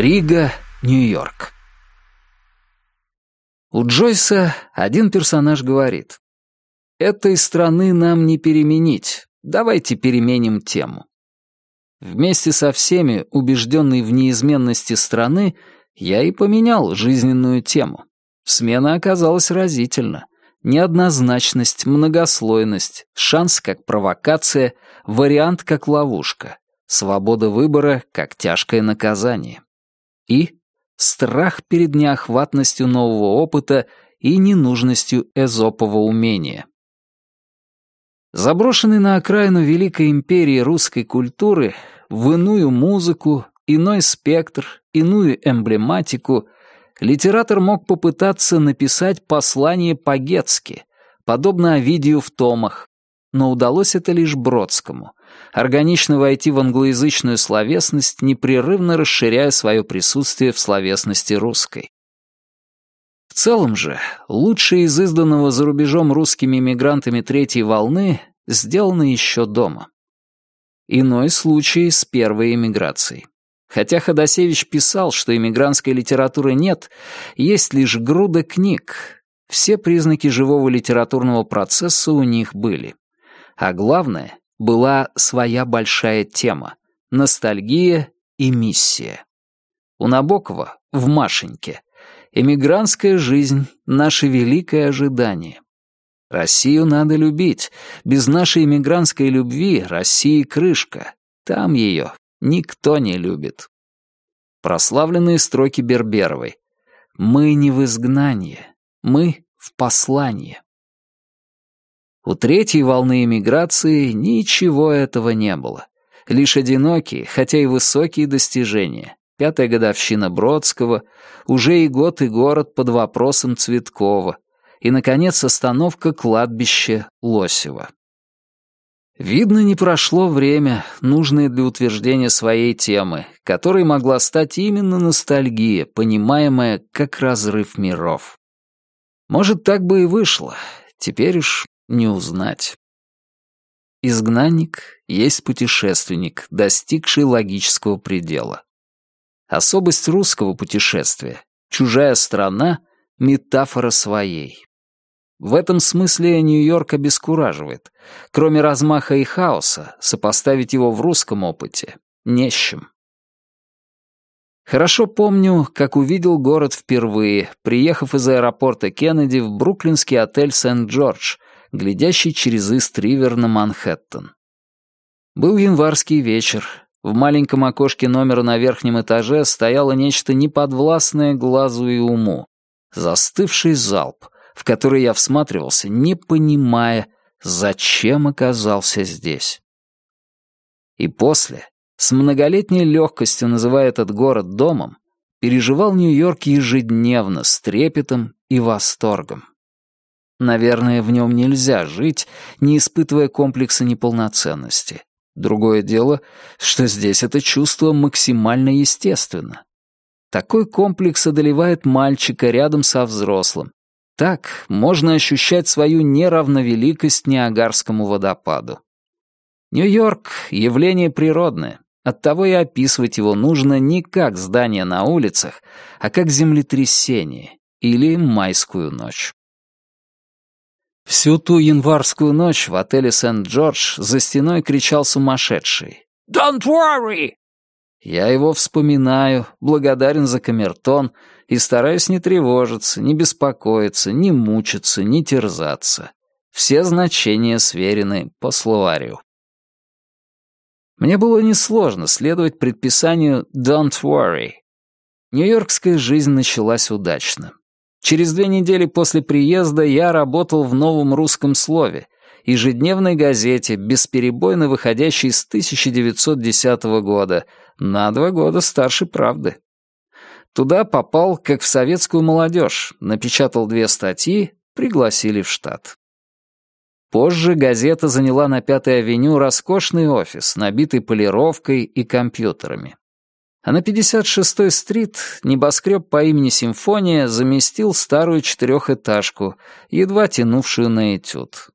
Рига, Нью-Йорк. У Джойса один персонаж говорит. «Этой страны нам не переменить. Давайте переменим тему». Вместе со всеми, убежденный в неизменности страны, я и поменял жизненную тему. Смена оказалась разительна. Неоднозначность, многослойность, шанс как провокация, вариант как ловушка, свобода выбора как тяжкое наказание. И страх перед неохватностью нового опыта и ненужностью эзопового умения. Заброшенный на окраину Великой Империи русской культуры в иную музыку, иной спектр, иную эмблематику, литератор мог попытаться написать послание по-гетски, подобно Овидию в томах, но удалось это лишь Бродскому, органично войти в англоязычную словесность, непрерывно расширяя свое присутствие в словесности русской. В целом же, лучшее из изданного за рубежом русскими эмигрантами третьей волны сделано еще дома. Иной случай с первой эмиграцией. Хотя Ходосевич писал, что эмигрантской литературы нет, есть лишь груда книг. Все признаки живого литературного процесса у них были. А главное, была своя большая тема — ностальгия и миссия. У Набокова в «Машеньке» Эмигрантская жизнь — наше великое ожидание. Россию надо любить. Без нашей эмигрантской любви России крышка. Там ее никто не любит. Прославленные строки Берберовой. «Мы не в изгнании, мы в послании». У третьей волны эмиграции ничего этого не было. Лишь одинокие, хотя и высокие достижения пятая годовщина Бродского, уже и год и город под вопросом Цветкова, и, наконец, остановка кладбища Лосева. Видно, не прошло время, нужное для утверждения своей темы, которой могла стать именно ностальгия, понимаемая как разрыв миров. Может, так бы и вышло, теперь уж не узнать. Изгнанник есть путешественник, достигший логического предела. Особость русского путешествия — чужая страна — метафора своей. В этом смысле Нью-Йорк обескураживает. Кроме размаха и хаоса, сопоставить его в русском опыте не с чем. Хорошо помню, как увидел город впервые, приехав из аэропорта Кеннеди в бруклинский отель Сент-Джордж, глядящий через Ист-Ривер на Манхэттен. Был январский вечер, в маленьком окошке номера на верхнем этаже стояло нечто неподвластное глазу и уму. Застывший залп, в который я всматривался, не понимая, зачем оказался здесь. И после, с многолетней легкостью называя этот город домом, переживал Нью-Йорк ежедневно с трепетом и восторгом. Наверное, в нем нельзя жить, не испытывая комплекса неполноценности. Другое дело, что здесь это чувство максимально естественно. Такой комплекс одолевает мальчика рядом со взрослым. Так можно ощущать свою неравновеликость Ниагарскому водопаду. Нью-Йорк — явление природное, оттого и описывать его нужно не как здание на улицах, а как землетрясение или майскую ночь. Всю ту январскую ночь в отеле Сент-Джордж за стеной кричал сумасшедший. «Don't worry!» Я его вспоминаю, благодарен за камертон и стараюсь не тревожиться, не беспокоиться, не мучиться, не терзаться. Все значения сверены по словарю. Мне было несложно следовать предписанию «Don't worry». Нью-Йоркская жизнь началась удачно. Через две недели после приезда я работал в новом русском слове, ежедневной газете, бесперебойно выходящей с 1910 года, на два года старше правды. Туда попал, как в советскую молодежь, напечатал две статьи, пригласили в штат. Позже газета заняла на Пятой авеню роскошный офис, набитый полировкой и компьютерами а на 56-й стрит небоскреб по имени Симфония заместил старую четырехэтажку, едва тянувшую на этюд.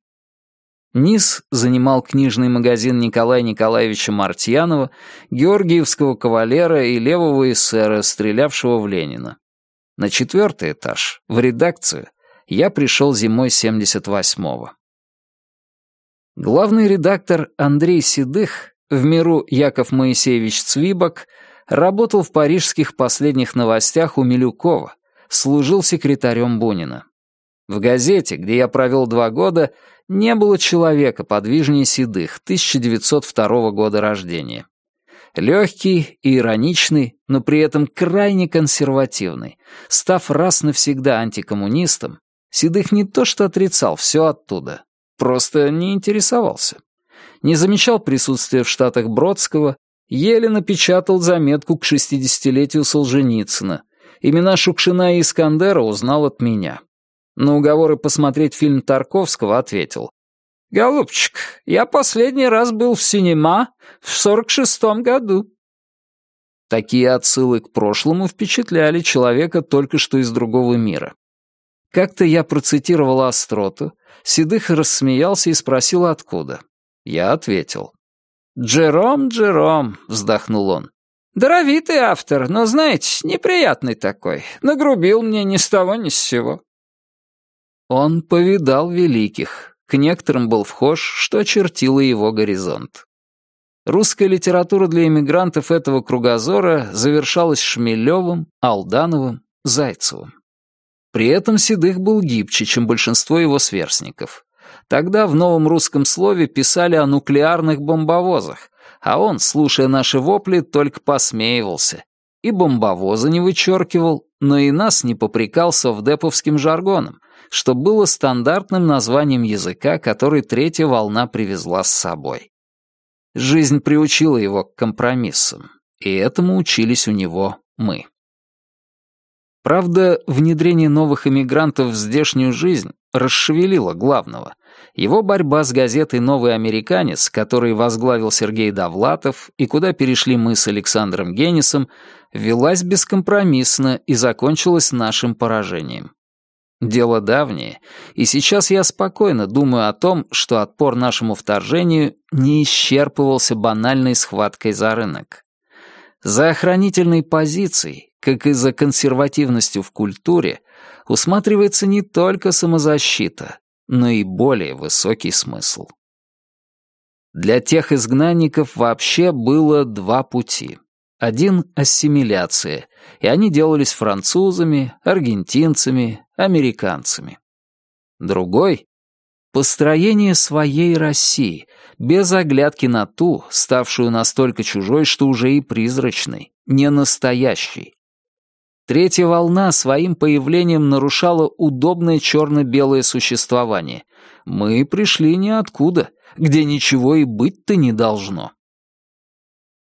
Низ занимал книжный магазин Николая Николаевича Мартьянова, георгиевского кавалера и левого эсера, стрелявшего в Ленина. На четвертый этаж, в редакцию, я пришел зимой 78-го. Главный редактор Андрей Седых, в миру Яков Моисеевич Цвибок, работал в парижских последних новостях у Милюкова, служил секретарем Бунина. В газете, где я провел два года, не было человека подвижнее седых, 1902 года рождения. Легкий и ироничный, но при этом крайне консервативный, став раз навсегда антикоммунистом, Седых не то что отрицал все оттуда, просто не интересовался. Не замечал присутствия в Штатах Бродского, еле напечатал заметку к шестидесятилетию Солженицына. Имена Шукшина и Искандера узнал от меня. На уговоры посмотреть фильм Тарковского ответил. «Голубчик, я последний раз был в синема в сорок шестом году». Такие отсылы к прошлому впечатляли человека только что из другого мира. Как-то я процитировал остроту, Седых рассмеялся и спросил, откуда. Я ответил. «Джером, Джером», — вздохнул он. «Даровитый автор, но, знаете, неприятный такой. Нагрубил мне ни с того ни с сего». Он повидал великих, к некоторым был вхож, что чертило его горизонт. Русская литература для эмигрантов этого кругозора завершалась Шмелевым, Алдановым, Зайцевым. При этом Седых был гибче, чем большинство его сверстников. Тогда в новом русском слове писали о нуклеарных бомбовозах, а он, слушая наши вопли, только посмеивался. И бомбовоза не вычеркивал, но и нас не попрекал совдеповским жаргоном, что было стандартным названием языка, который третья волна привезла с собой. Жизнь приучила его к компромиссам, и этому учились у него мы. Правда, внедрение новых эмигрантов в здешнюю жизнь расшевелило главного. Его борьба с газетой «Новый американец», который возглавил Сергей Довлатов и куда перешли мы с Александром Генисом, велась бескомпромиссно и закончилась нашим поражением. Дело давнее, и сейчас я спокойно думаю о том, что отпор нашему вторжению не исчерпывался банальной схваткой за рынок. За охранительной позицией, как и за консервативностью в культуре, усматривается не только самозащита, но и более высокий смысл. Для тех изгнанников вообще было два пути. Один — ассимиляция, и они делались французами, аргентинцами, американцами. Другой — построение своей России, без оглядки на ту, ставшую настолько чужой, что уже и призрачной, не настоящей. Третья волна своим появлением нарушала удобное черно-белое существование. Мы пришли ниоткуда, где ничего и быть-то не должно.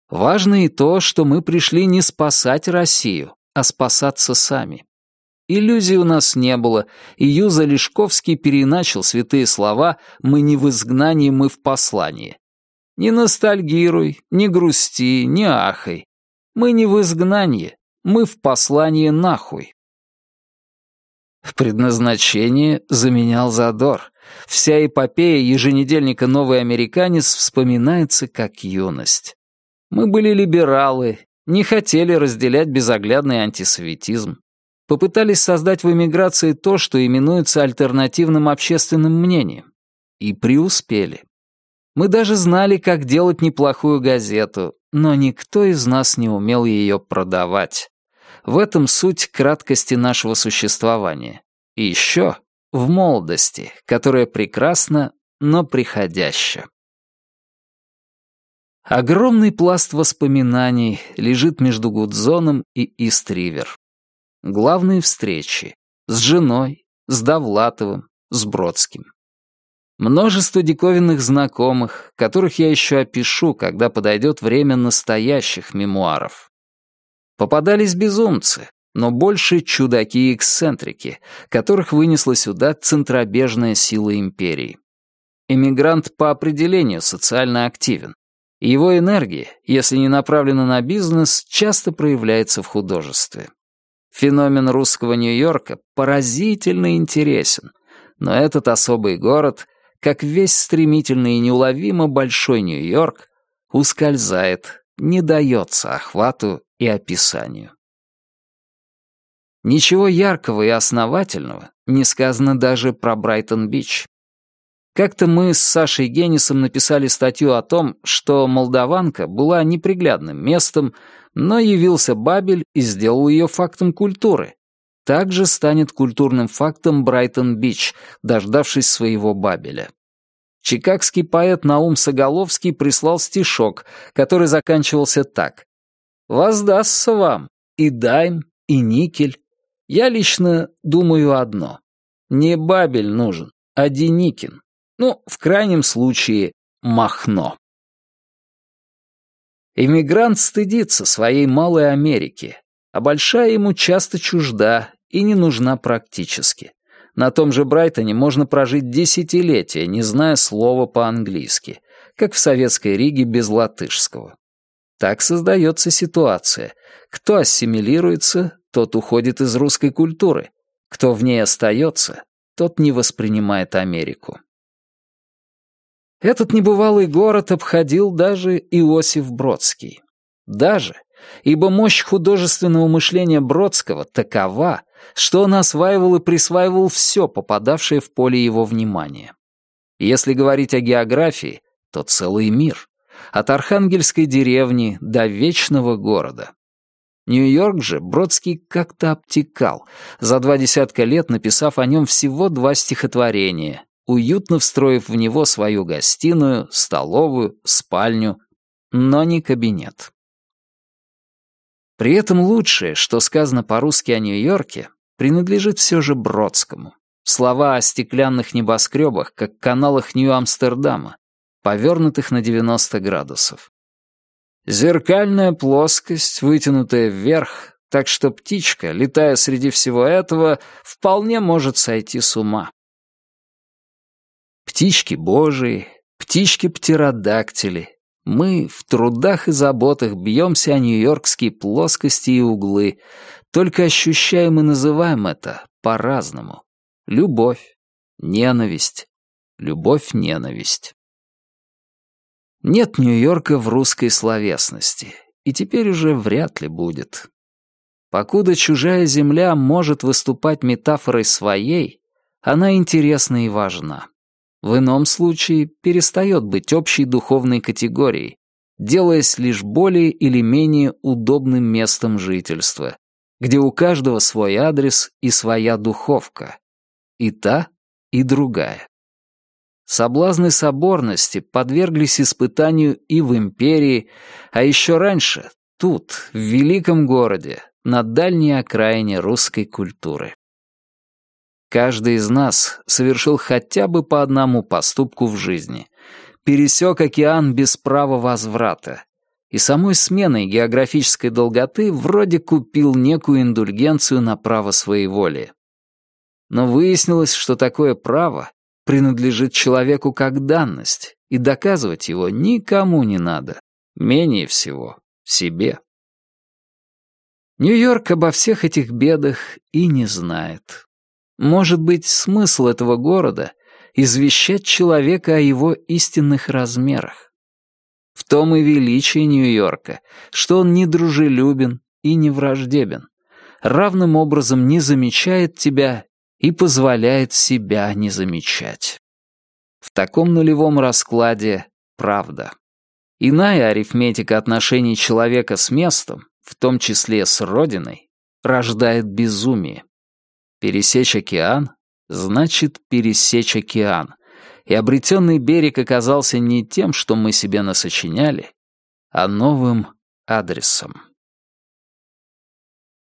Важно и то, что мы пришли не спасать Россию, а спасаться сами. Иллюзий у нас не было, и Юза Лешковский переначал святые слова «мы не в изгнании, мы в послании». Не ностальгируй, не грусти, не ахай. Мы не в изгнании, мы в послании нахуй. В предназначение заменял задор. Вся эпопея еженедельника «Новый американец» вспоминается как юность. Мы были либералы, не хотели разделять безоглядный антисоветизм. Попытались создать в эмиграции то, что именуется альтернативным общественным мнением. И преуспели. Мы даже знали, как делать неплохую газету, но никто из нас не умел ее продавать. В этом суть краткости нашего существования. И еще в молодости, которая прекрасна, но приходяща. Огромный пласт воспоминаний лежит между Гудзоном и Истривер. Главные встречи с женой, с Довлатовым, с Бродским. Множество диковинных знакомых, которых я еще опишу, когда подойдет время настоящих мемуаров. Попадались безумцы, но больше чудаки и эксцентрики, которых вынесла сюда центробежная сила империи. Эмигрант по определению социально активен. Его энергия, если не направлена на бизнес, часто проявляется в художестве. Феномен русского Нью-Йорка поразительно интересен, но этот особый город как весь стремительный и неуловимо большой Нью-Йорк ускользает, не дается охвату и описанию. Ничего яркого и основательного не сказано даже про Брайтон-Бич. Как-то мы с Сашей Геннисом написали статью о том, что Молдаванка была неприглядным местом, но явился Бабель и сделал ее фактом культуры. Также станет культурным фактом Брайтон-Бич, дождавшись своего Бабеля. Чикагский поэт Наум Соголовский прислал стишок, который заканчивался так. «Воздастся вам и дайм, и никель. Я лично думаю одно. Не Бабель нужен, а Деникин. Ну, в крайнем случае, Махно». Иммигрант стыдится своей малой Америки, а большая ему часто чужда и не нужна практически. На том же Брайтоне можно прожить десятилетия, не зная слова по-английски, как в советской Риге без латышского. Так создается ситуация. Кто ассимилируется, тот уходит из русской культуры. Кто в ней остается, тот не воспринимает Америку. Этот небывалый город обходил даже Иосиф Бродский. Даже, ибо мощь художественного мышления Бродского такова, что он осваивал и присваивал все, попадавшее в поле его внимания. Если говорить о географии, то целый мир. От архангельской деревни до вечного города. Нью-Йорк же Бродский как-то обтекал, за два десятка лет написав о нем всего два стихотворения, уютно встроив в него свою гостиную, столовую, спальню, но не кабинет. При этом лучшее, что сказано по-русски о Нью-Йорке, принадлежит все же Бродскому. Слова о стеклянных небоскребах, как каналах Нью-Амстердама, повернутых на 90 градусов. Зеркальная плоскость, вытянутая вверх, так что птичка, летая среди всего этого, вполне может сойти с ума. Птички божии, птички-птеродактили, мы в трудах и заботах бьемся о нью-йоркские плоскости и углы, только ощущаем и называем это по-разному. Любовь, ненависть, любовь-ненависть. Нет Нью-Йорка в русской словесности, и теперь уже вряд ли будет. Покуда чужая земля может выступать метафорой своей, она интересна и важна. В ином случае перестает быть общей духовной категорией, делаясь лишь более или менее удобным местом жительства, где у каждого свой адрес и своя духовка. И та, и другая. Соблазны соборности подверглись испытанию и в империи, а еще раньше, тут, в великом городе, на дальней окраине русской культуры. Каждый из нас совершил хотя бы по одному поступку в жизни. Пересек океан без права возврата. И самой сменой географической долготы вроде купил некую индульгенцию на право своей воли. Но выяснилось, что такое право принадлежит человеку как данность, и доказывать его никому не надо, менее всего себе. Нью-Йорк обо всех этих бедах и не знает. Может быть, смысл этого города — извещать человека о его истинных размерах. В том и величие Нью-Йорка, что он не дружелюбен и не враждебен, равным образом не замечает тебя и позволяет себя не замечать. В таком нулевом раскладе правда. Иная арифметика отношений человека с местом, в том числе с Родиной, рождает безумие. Пересечь океан значит пересечь океан, и обретенный берег оказался не тем, что мы себе насочиняли, а новым адресом.